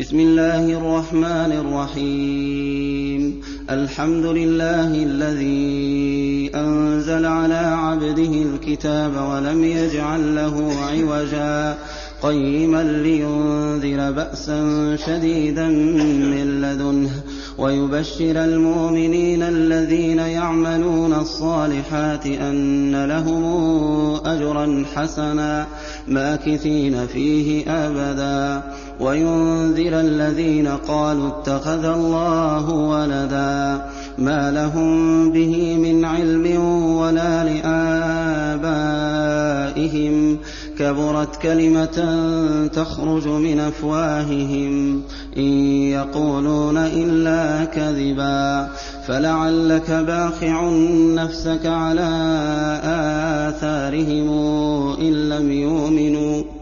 بسم الله الرحمن الرحيم. الحمد لله الذي أنزل على عبده الكتاب ولم يجعل له عوجا. قيما لينذر بأسا شديدا من لدنه ويبشر المؤمنين الذين يعملون الصالحات أن لهم أجرا حسنا ماكثين فيه أبدا. وينذر الذين قالوا اتخذ الله ولدا ما لهم به من علم ولا لآبائهم. كبرت كلمة تخرج من أفواههم. إن يقولون إلا كذبا. فلعلك باخع نفسك على آثارهم إن لم يؤمنوا.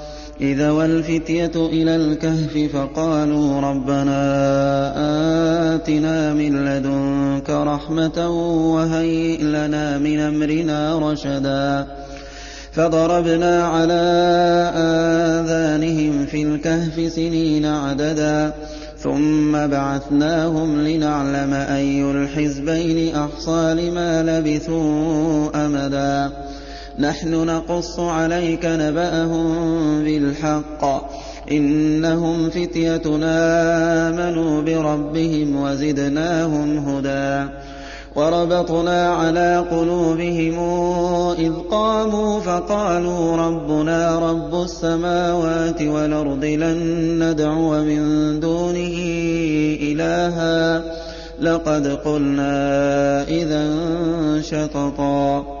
إذا والفتية إلى الكهف فقالوا ربنا آتنا من لدنك رحمة وهيئ لنا من أمرنا رشدا فضربنا على آذانهم في الكهف سنين عددا ثم بعثناهم لنعلم أي الحزبين أحصى لما لبثوا أمدا نحن نقص عليك نبأهم بالحق. إنهم فتيتنا آمنوا بربهم وزدناهم هدى. وربطنا على قلوبهم إذ قاموا فقالوا ربنا رب السماوات والأرض لن ندعو من دونه إلها. لقد قلنا إذا شططا.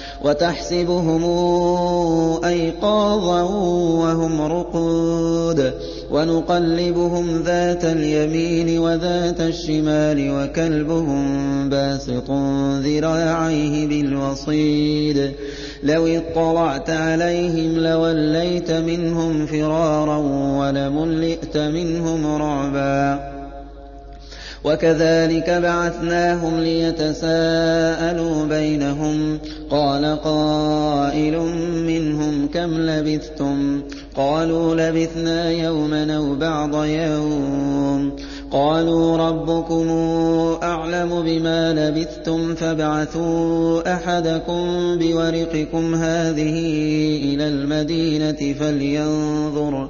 وتحسبهم أيقاظا وهم رقود ونقلبهم ذات اليمين وذات الشمال وكلبهم باسط ذراعيه بالوصيد لو اطلعت عليهم لوليت منهم فرارا ولملئت منهم رعبا وكذلك بعثناهم ليتساءلوا بينهم. قال قائل منهم كم لبثتم؟ قالوا لبثنا يوما أو بعض يوم. قالوا ربكم أعلم بما لبثتم فابعثوا أحدكم بورقكم هذه إلى المدينة فلينظر.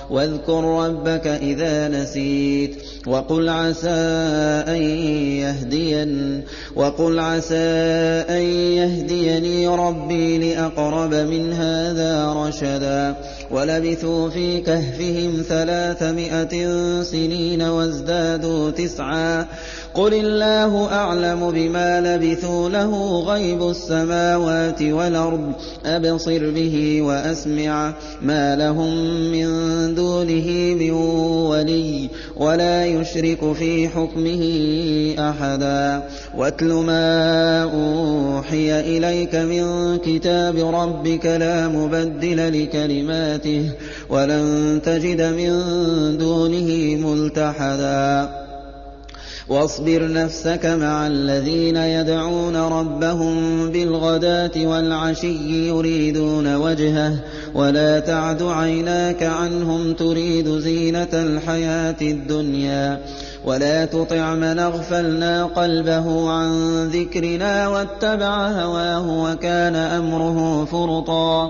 وَاذْكُر رَّبَّكَ إِذَا نَسِيتَ وَقُلْ عَسَىٰ أَن يَهْدِيَنِ وَقُلْ عَسَىٰ أَن يَهْدِيَنِي رَبِّي لِأَقْرَبَ مِنْ هَٰذَا رَشَدًا وَلَبِثُوا فِي كَهْفِهِمْ ثَلَاثَمِائَةٍ سِنِينَ وَازْدَادُوا تِسْعًا قُلِ اللَّهُ أَعْلَمُ بِمَا لَبِثُوا لَهُ غَيْبُ السَّمَاوَاتِ وَالْأَرْضِ أَبْصِرْ بِهِ وَأَسْمِعْ مَا لَهُم مِّن دُونِهِ مِن وَلِيٍّ وَلَا يُشْرِكُ فِي حُكْمِهِ أَحَدًا وَاتْلُ مَا أُوحِيَ إِلَيْكَ مِن كِتَابِ رَبِّكَ لَا مُبَدِّلَ لِكَلِمَاتِهِ وَلَن تَجِدَ مِن دُونِهِ مُلْتَحَدًا وَاصْبِرْ نَفْسَكَ مَعَ الَّذِينَ يَدْعُونَ رَبَّهُم بِالْغَدَاةِ وَالْعَشِيِّ يُرِيدُونَ وَجْهَهُ وَلَا تَعْدُ عَيْنَاكَ عَنْهُمْ تُرِيدُ زِينَةَ الْحَيَاةِ الدُّنْيَا. وَلَا تُطِعْ مَنْ أَغْفَلْنَا قَلْبَهُ عَن ذِكْرِنَا وَاتَّبَعَ هَوَاهُ وَكَانَ أَمْرُهُ فُرُطًا.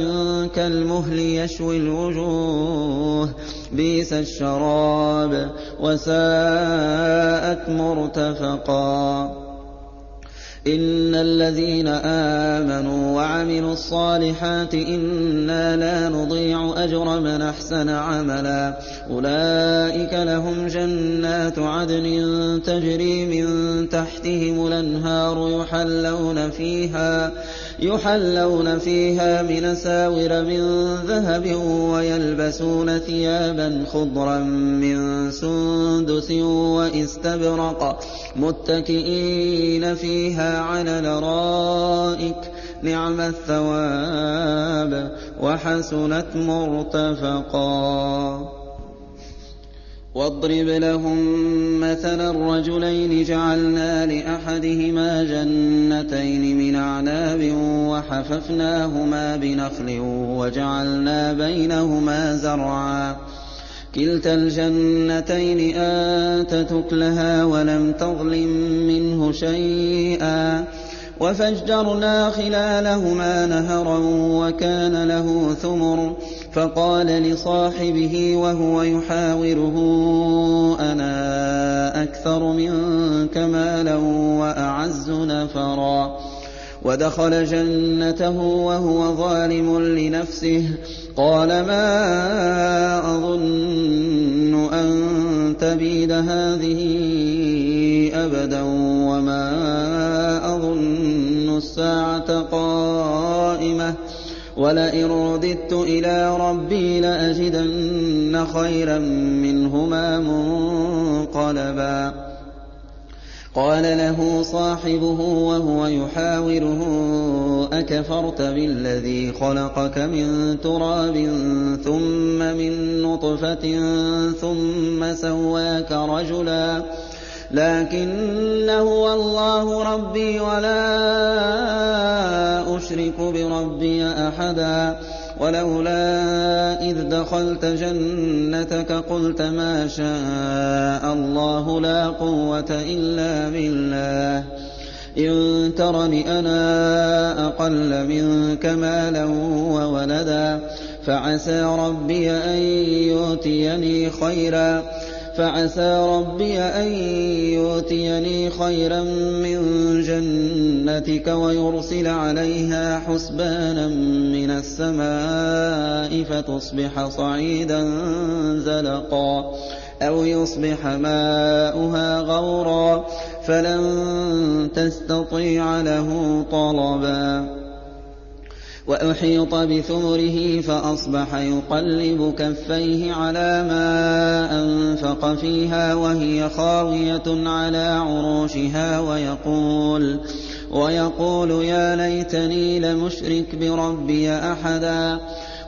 كَالْمُهْلِ يَشْوِي الْوُجُوهَ بِئْسَ الشَّرَابُ وَسَاءَتْ مُرْتَفَقًا. إِنَّ الَّذِينَ آمَنُوا وَعَمِلُوا الصَّالِحَاتِ إِنَّا لَا نُضِيعُ أَجْرَ مَنْ أَحْسَنَ عَمَلًا. أُولَٰئِكَ لَهُمْ جَنَّاتُ عَدْنٍ تَجْرِي مِن تَحْتِهِمُ الْأَنْهَارُ يُحَلَّوْنَ فِيهَا. يُحَلَّوْنَ فِيهَا مِنْ أَسَاوِرَ مِن ذَهَبٍ وَيَلْبَسُونَ ثِيَابًا خُضْرًا مِّن سُندُسٍ وَإِسْتَبْرَقٍ مُّتَّكِئِينَ فِيهَا عَلَى الْأَرَائِكِ ۚ نِعْمَ الثَّوَابُ وَحَسُنَتْ مُرْتَفَقًا. وَاضْرِبْ لَهُم مَّثَلًا رَّجُلَيْنِ جَعَلْنَا لِأَحَدِهِمَا جَنَّتَيْنِ مِنْ أَعْنَابٍ وَحَفَفْنَاهُمَا بِنَخْلٍ وَجَعَلْنَا بَيْنَهُمَا زَرْعًا. كِلْتَا الْجَنَّتَيْنِ آتَتْ أُكُلَهَا وَلَمْ تَظْلِم مِّنْهُ شَيْئًا. وَفَجَّرْنَا خِلَالَهُمَا نَهَرًا وَكَانَ لَهُ ثُمُرٌ. فَقَالَ لِصَاحِبِهِ وَهُوَ يُحَاوِرُهُ أَنَا أَكْثَرُ مِنكَ مَالًا وَأَعَزُّ نَفَرًا. وَدَخَلَ جَنَّتَهُ وَهُوَ ظَالِمٌ لِّنَفْسِهِ. قَالَ مَا أَظُنُّ أَن تَبِيدَ هَٰذِهِ أَبَدًا وَمَا وَلَئِن رُّدِدتُّ إِلَىٰ رَبِّي لَأَجِدَنَّ خَيْرًا مِّنْهُمَا مُنقَلَبًا قَالَ لَهُ صَاحِبُهُ وَهُوَ يُحَاوِرُهُ أَكَفَرْتَ بِالَّذِي خَلَقَكَ مِن تُرَابٍ ثُمَّ مِن نُّطْفَةٍ ثُمَّ سَوَّاكَ رَجُلًا لَّٰكِنَّ هُوَ اللَّهُ رَبِّي وَلَا أُشْرِكُ بِرَبِّي أَحَدًا ولولا إذ دخلت جنتك قلت ما شاء الله لا قوة إلا بالله إن ترني أنا أقل منك مالا وولدا فعسى ربي أن يؤتيني خيرا فعسى ربي أن يؤتيني خيرا من جنتك ويرسل عليها حسبانا من السماء فتصبح صعيدا زلقا أو يصبح ماؤها غورا فلن تستطيع له طلبا وأحيط بثمره فأصبح يقلب كفيه على ما أنفق فيها وهي خاوية على عروشها ويقول ويقول يا ليتني لمشرك بربي أحدا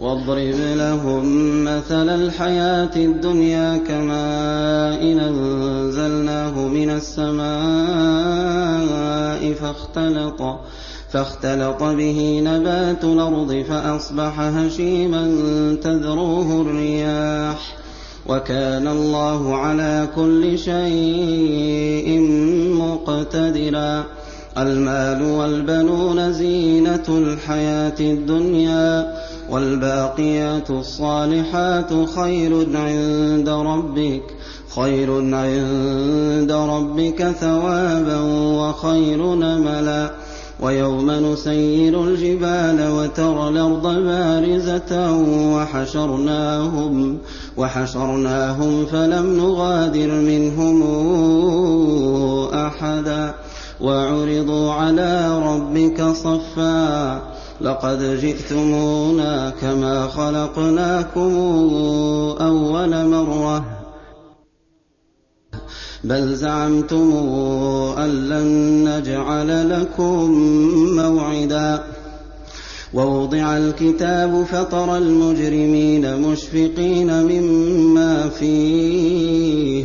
واضرب لهم مثل الحياة الدنيا كماء إن أنزلناه من السماء فاختلط فاختلط به نبات الأرض فأصبح هشيما تذروه الرياح. وكان الله على كل شيء مقتدرا. المال والبنون زينة الحياة الدنيا. والباقيات الصالحات خير عند ربك خير عند ربك ثوابا وخير نملا. ويوم نسير الجبال وترى الأرض بارزة وحشرناهم وحشرناهم فلم نغادر منهم أحدا. وعرضوا على ربك صفا لقد جئتمونا كما خلقناكم أول مرة. بل زعمتم أن لن نجعل لكم موعدا. ووضع الكتاب فترى المجرمين مشفقين مما فيه.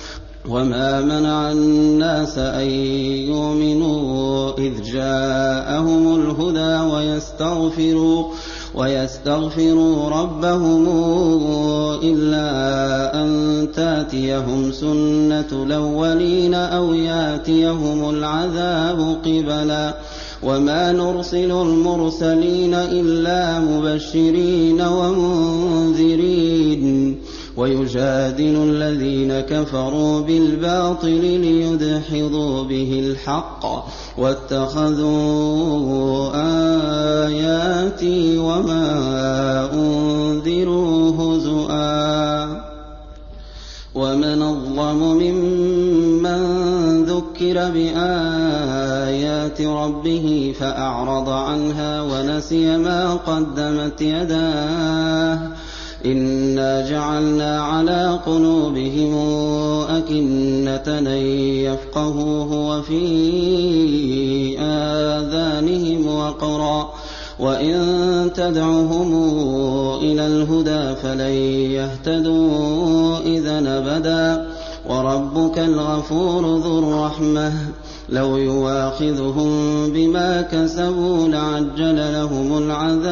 وما منع الناس أن يؤمنوا إذ جاءهم الهدى ويستغفروا ويستغفروا ربهم إلا أن تاتيهم سنة الأولين أو ياتيهم العذاب قبلا وما نرسل المرسلين إلا مبشرين ومنذرين ويجادل الذين كفروا بالباطل ليدحضوا به الحق واتخذوا آياتي وما أنذروا هزؤا ومن أظلم ممن ذكر بآيات ربه فأعرض عنها ونسي ما قدمت يداه إنا جعلنا على قلوبهم أكنة أن يفقهوه وفي آذانهم وقرا. وإن تدعهم إلى الهدى فلن يهتدوا إذا أبدا. وربك الغفور ذو الرحمة. لو يواخذهم بما كسبوا لعجل لهم العذاب.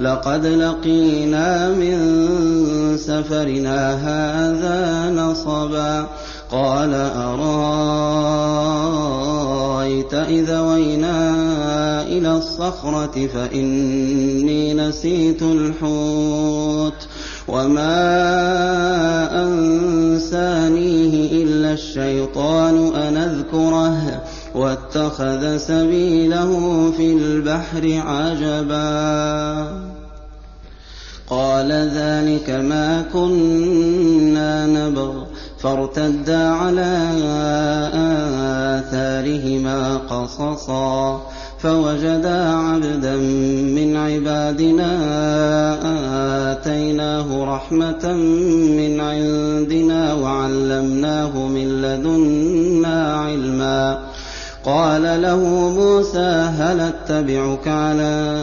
لقد لقينا من سفرنا هذا نصبا قال أرأيت إذا وينا إلى الصخرة فإني نسيت الحوت وما أنسانيه إلا الشيطان أن أذكره واتخذ سبيله في البحر عجبا قال ذلك ما كنا نبغ. فارتدا على آثارهما قصصا. فوجدا عبدا من عبادنا آتيناه رحمة من عندنا وعلمناه من لدنا علما. قال له موسى هل أتبعك على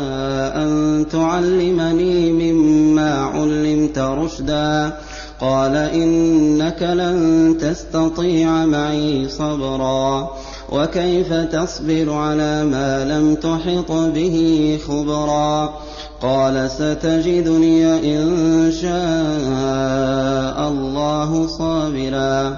أن تعلمني مما علمت رشدا؟ قال إنك لن تستطيع معي صبرا وكيف تصبر على ما لم تحط به خبرا؟ قال ستجدني إن شاء الله صابرا.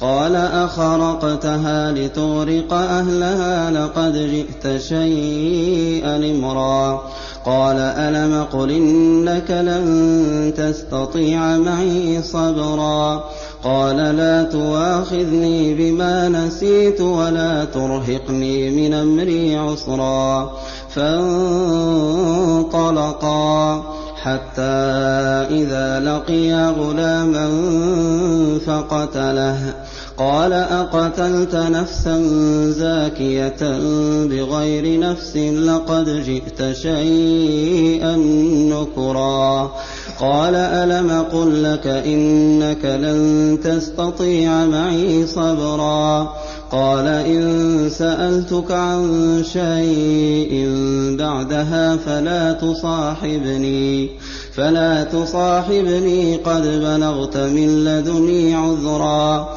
قال أخرقتها لتغرق أهلها لقد جئت شيئا إمرا. قال ألم قل إنك لن تستطيع معي صبرا. قال لا تواخذني بما نسيت ولا ترهقني من أمري عسرا. فانطلقا حتى إذا لقيا غلاما فقتله. قال أقتلت نفسا زاكية بغير نفس لقد جئت شيئا نكرا. قال ألم قل لك إنك لن تستطيع معي صبرا. قال إن سألتك عن شيء بعدها فلا تصاحبني فلا تصاحبني قد بلغت من لدني عذرا.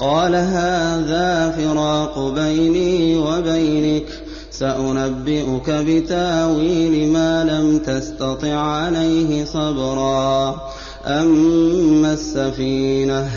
قال هذا فراق بيني وبينك سأنبئك بتأويل ما لم تستطع عليه صبرا. أما السفينة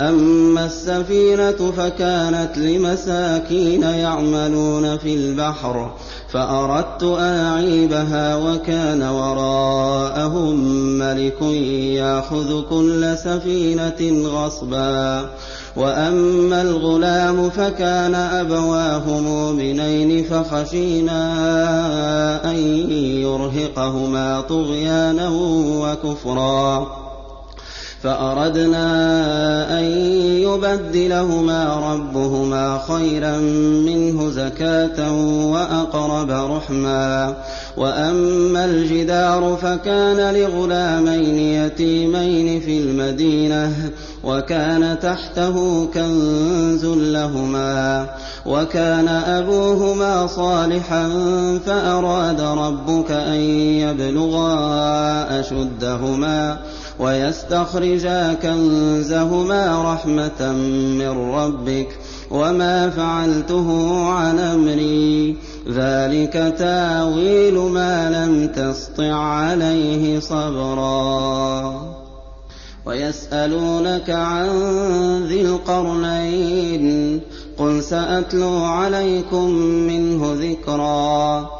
أما السفينة فكانت لمساكين يعملون في البحر فأردت أعيبها وكان وراءهم ملك يأخذ كل سفينة غصبا. وأما الغلام فكان أبواه مؤمنين فخشينا أن يرهقهما طغيانا وكفرا. فأردنا أن يبدلهما ربهما خيرا منه زكاة وأقرب رحما. وأما الجدار فكان لغلامين يتيمين في المدينة وكان تحته كنز لهما. وكان أبوهما صالحا فأراد ربك أن يبلغا أشدهما. ويستخرجا كنزهما رحمة من ربك وما فعلته عن أمري. ذلك تاويل ما لم تسطع عليه صبرا. ويسألونك عن ذي القرنين قل سأتلو عليكم منه ذكرا.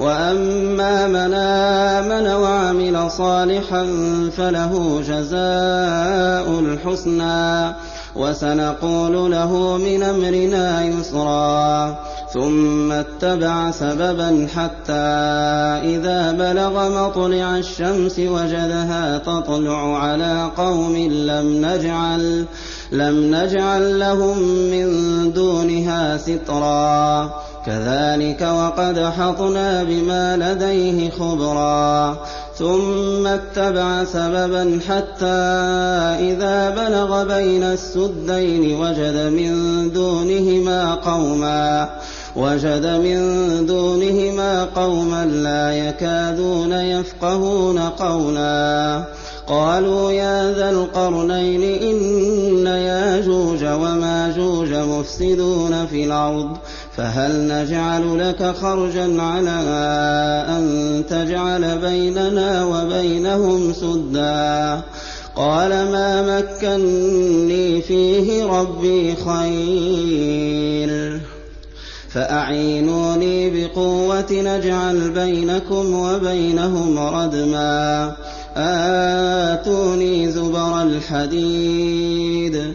وأما من آمن وعمل صالحا فله جزاء الحسنى وسنقول له من أمرنا يسرا ثم اتبع سببا حتى إذا بلغ مطلع الشمس وجدها تطلع على قوم لم نجعل لم نجعل لهم من دونها سترا كذلك وقد حطنا بما لديه خبرا ثم اتبع سببا حتى إذا بلغ بين السدين وجد من دونهما قوما وجد من دونهما قوما لا يكادون يفقهون قولا قالوا يا ذا القرنين إن ياجوج وماجوج مفسدون في الأرض فهل نجعل لك خرجا على أن تجعل بيننا وبينهم سدا؟ قال ما مكني فيه ربي خير. فأعينوني بقوة نجعل بينكم وبينهم ردما. آتوني زبر الحديد.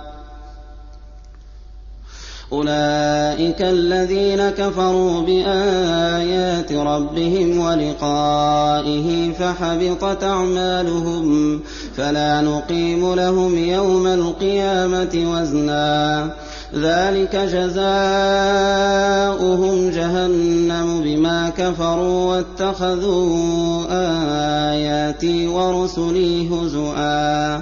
أولئك الذين كفروا بآيات ربهم ولقائه فحبطت أعمالهم فلا نقيم لهم يوم القيامة وزنا ذلك جزاؤهم جهنم بما كفروا واتخذوا آياتي ورسلي هزؤا